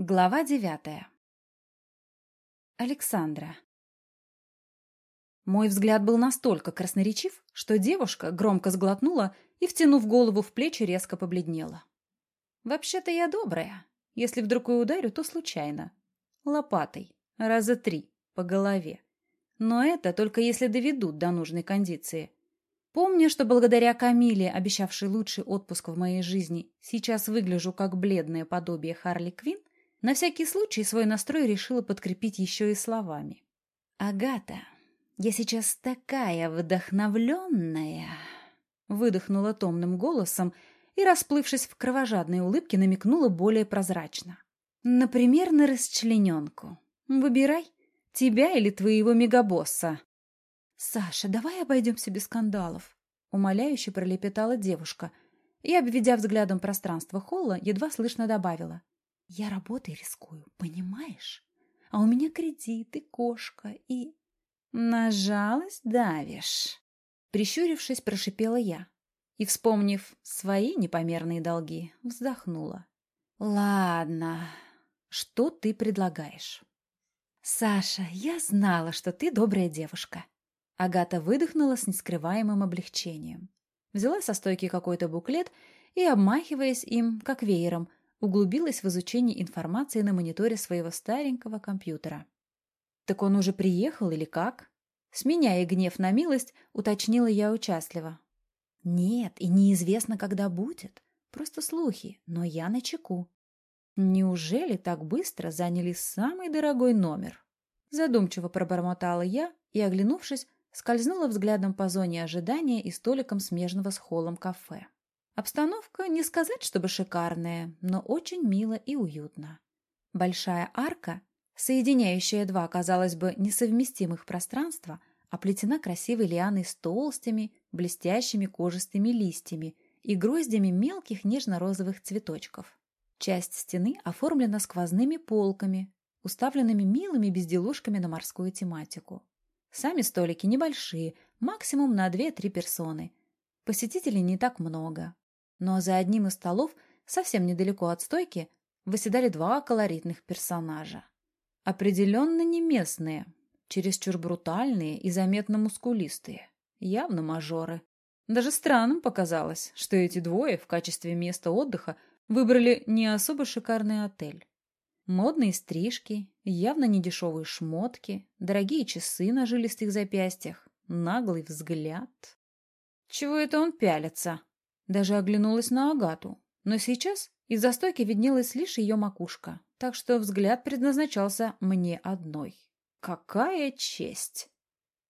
Глава девятая. Александра. Мой взгляд был настолько красноречив, что девушка громко сглотнула и, втянув голову в плечи, резко побледнела. «Вообще-то я добрая. Если вдруг и ударю, то случайно. Лопатой. Раза три. По голове. Но это только если доведут до нужной кондиции. Помню, что благодаря Камиле, обещавшей лучший отпуск в моей жизни, сейчас выгляжу как бледное подобие Харли Квинн, на всякий случай свой настрой решила подкрепить еще и словами. «Агата, я сейчас такая вдохновленная!» Выдохнула томным голосом и, расплывшись в кровожадной улыбке, намекнула более прозрачно. «Например, на расчлененку. Выбирай, тебя или твоего мегабосса». «Саша, давай обойдемся без скандалов», — умоляюще пролепетала девушка и, обведя взглядом пространство холла, едва слышно добавила. Я работой рискую, понимаешь? А у меня кредит и кошка, и... На жалость давишь. Прищурившись, прошипела я. И, вспомнив свои непомерные долги, вздохнула. Ладно, что ты предлагаешь? Саша, я знала, что ты добрая девушка. Агата выдохнула с нескрываемым облегчением. Взяла со стойки какой-то буклет и, обмахиваясь им, как веером, углубилась в изучение информации на мониторе своего старенького компьютера. «Так он уже приехал или как?» Сменяя гнев на милость, уточнила я участливо. «Нет, и неизвестно, когда будет. Просто слухи, но я на чеку». «Неужели так быстро заняли самый дорогой номер?» Задумчиво пробормотала я и, оглянувшись, скользнула взглядом по зоне ожидания и столиком смежного с холлом кафе. Обстановка не сказать, чтобы шикарная, но очень мило и уютно. Большая арка, соединяющая два, казалось бы, несовместимых пространства, оплетена красивой лианой с толстыми, блестящими кожистыми листьями и гроздями мелких нежно-розовых цветочков. Часть стены оформлена сквозными полками, уставленными милыми безделушками на морскую тематику. Сами столики небольшие, максимум на 2-3 персоны. Посетителей не так много, но за одним из столов, совсем недалеко от стойки, выседали два колоритных персонажа. Определенно не местные, чересчур брутальные и заметно мускулистые, явно мажоры. Даже странным показалось, что эти двое в качестве места отдыха выбрали не особо шикарный отель. Модные стрижки, явно недешевые шмотки, дорогие часы на жилистых запястьях, наглый взгляд. Чего это он пялится? Даже оглянулась на Агату. Но сейчас из-за стойки виднелась лишь ее макушка, так что взгляд предназначался мне одной. Какая честь!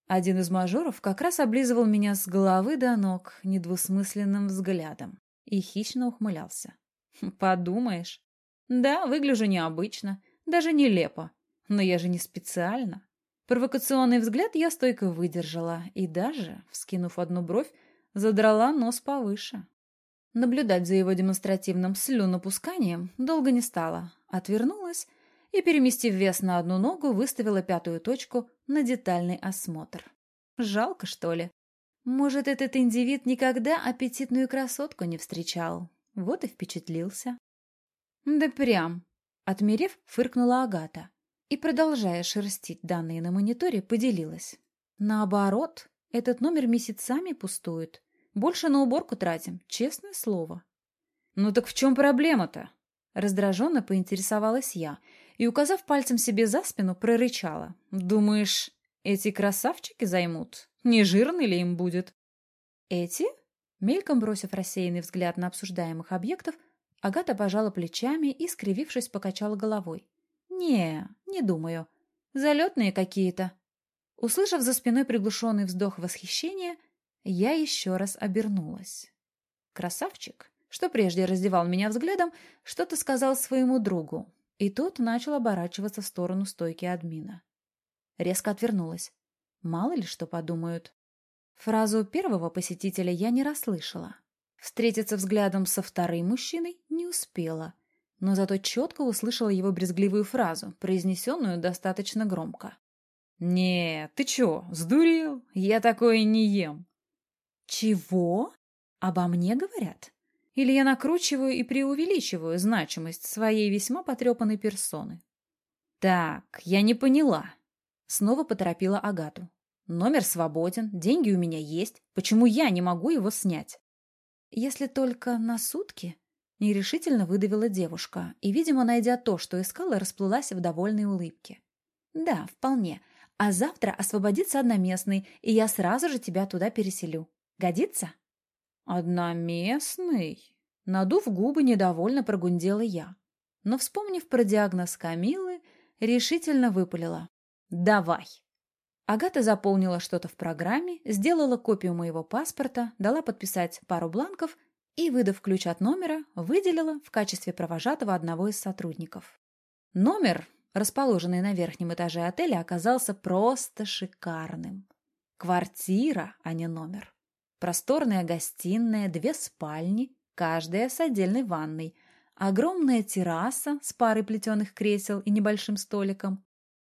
Один из мажоров как раз облизывал меня с головы до ног недвусмысленным взглядом и хищно ухмылялся. Хм, подумаешь. Да, выгляжу необычно, даже нелепо, но я же не специально. Провокационный взгляд я стойко выдержала и даже, вскинув одну бровь, задрала нос повыше. Наблюдать за его демонстративным слюнопусканием долго не стала, отвернулась и, переместив вес на одну ногу, выставила пятую точку на детальный осмотр. Жалко, что ли? Может, этот индивид никогда аппетитную красотку не встречал, вот и впечатлился. Да прям. Отмерев, фыркнула Агата и, продолжая шерстить данные на мониторе, поделилась. Наоборот, этот номер месяцами пустует. Больше на уборку тратим, честное слово. Ну так в чем проблема-то? Раздраженно поинтересовалась я и, указав пальцем себе за спину, прорычала. Думаешь, эти красавчики займут? Не жирный ли им будет? Эти? Мельком бросив рассеянный взгляд на обсуждаемых объектов, Агата пожала плечами и, скривившись, покачала головой. «Не, не думаю. Залетные какие-то». Услышав за спиной приглушенный вздох восхищения, я еще раз обернулась. Красавчик, что прежде раздевал меня взглядом, что-то сказал своему другу, и тот начал оборачиваться в сторону стойки админа. Резко отвернулась. Мало ли что подумают. Фразу первого посетителя я не расслышала. Встретиться взглядом со вторым мужчиной не успела, но зато четко услышала его брезгливую фразу, произнесенную достаточно громко. «Не, ты чё, сдурел? Я такое не ем!» «Чего? Обо мне говорят?» Или я накручиваю и преувеличиваю значимость своей весьма потрепанной персоны? Так, я не поняла. Снова поторопила Агату. Номер свободен, деньги у меня есть. Почему я не могу его снять? Если только на сутки, нерешительно выдавила девушка и, видимо, найдя то, что искала, расплылась в довольной улыбке. Да, вполне. А завтра освободится одноместный, и я сразу же тебя туда переселю. Годится? Одноместный? Надув губы, недовольно прогундела я. Но, вспомнив про диагноз Камилы, решительно выпалила. «Давай!» Агата заполнила что-то в программе, сделала копию моего паспорта, дала подписать пару бланков и, выдав ключ от номера, выделила в качестве провожатого одного из сотрудников. Номер, расположенный на верхнем этаже отеля, оказался просто шикарным. Квартира, а не номер. Просторная гостиная, две спальни, каждая с отдельной ванной, огромная терраса с парой плетеных кресел и небольшим столиком,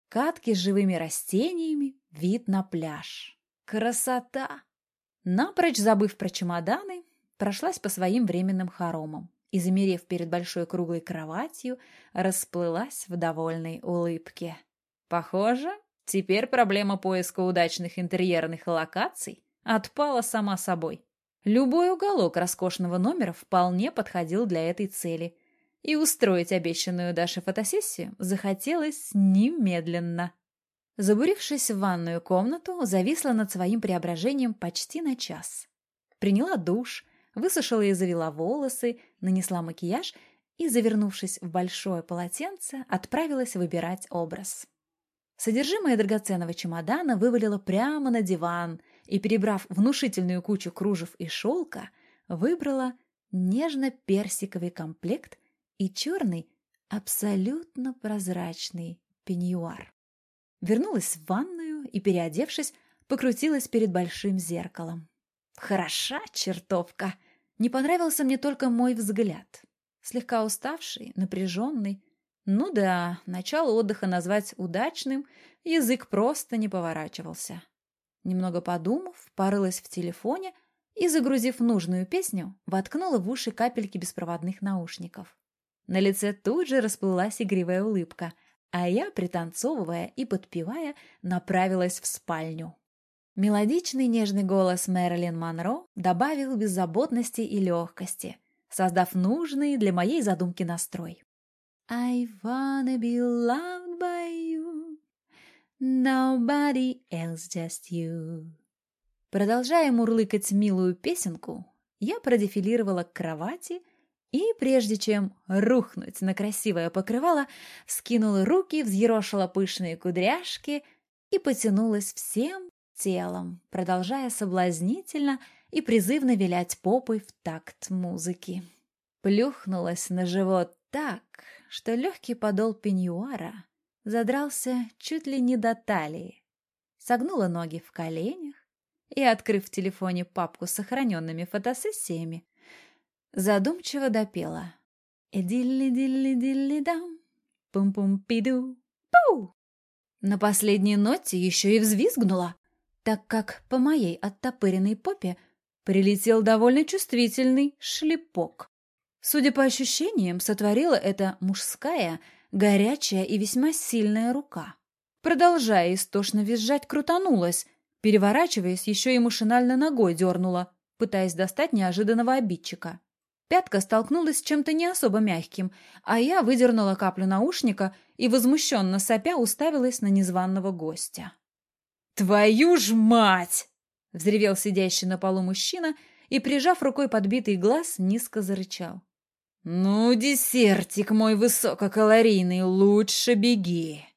катки с живыми растениями, вид на пляж. Красота! Напрочь забыв про чемоданы, прошлась по своим временным хоромам и, замерев перед большой круглой кроватью, расплылась в довольной улыбке. Похоже, теперь проблема поиска удачных интерьерных локаций отпала сама собой. Любой уголок роскошного номера вполне подходил для этой цели, и устроить обещанную Даше фотосессию захотелось немедленно. Забурившись в ванную комнату, зависла над своим преображением почти на час. Приняла душ, высушила и завела волосы, нанесла макияж и, завернувшись в большое полотенце, отправилась выбирать образ. Содержимое драгоценного чемодана вывалила прямо на диван и, перебрав внушительную кучу кружев и шелка, выбрала нежно-персиковый комплект и черный, абсолютно прозрачный пеньюар. Вернулась в ванную и, переодевшись, покрутилась перед большим зеркалом. Хороша чертовка! Не понравился мне только мой взгляд. Слегка уставший, напряженный. Ну да, начало отдыха назвать удачным язык просто не поворачивался. Немного подумав, порылась в телефоне и, загрузив нужную песню, воткнула в уши капельки беспроводных наушников. На лице тут же расплылась игривая улыбка, а я, пританцовывая и подпевая, направилась в спальню. Мелодичный нежный голос Мэрилин Монро добавил беззаботности и легкости, создав нужный для моей задумки настрой. I wanna be loved nobody else, just you. Продолжая мурлыкать милую песенку, я продефилировала к кровати и, прежде чем рухнуть на красивое покрывало, скинула руки, взъерошила пышные кудряшки и потянулась всем телом, продолжая соблазнительно и призывно вилять попой в такт музыки. Плюхнулась на живот так, что легкий подол пеньюара задрался чуть ли не до талии. Согнула ноги в коленях и, открыв в телефоне папку с сохраненными фотосессиями, Задумчиво допела. «Эдилли-дилли-дилли-дам, пум-пум-пиду, пу!» На последней ноте еще и взвизгнула, так как по моей оттопыренной попе прилетел довольно чувствительный шлепок. Судя по ощущениям, сотворила это мужская, горячая и весьма сильная рука. Продолжая истошно визжать, крутанулась, переворачиваясь, еще и машинально ногой дернула, пытаясь достать неожиданного обидчика. Пятка столкнулась с чем-то не особо мягким, а я выдернула каплю наушника и, возмущенно сопя, уставилась на незваного гостя. «Твою ж мать!» — взревел сидящий на полу мужчина и, прижав рукой подбитый глаз, низко зарычал. «Ну, десертик мой высококалорийный, лучше беги!»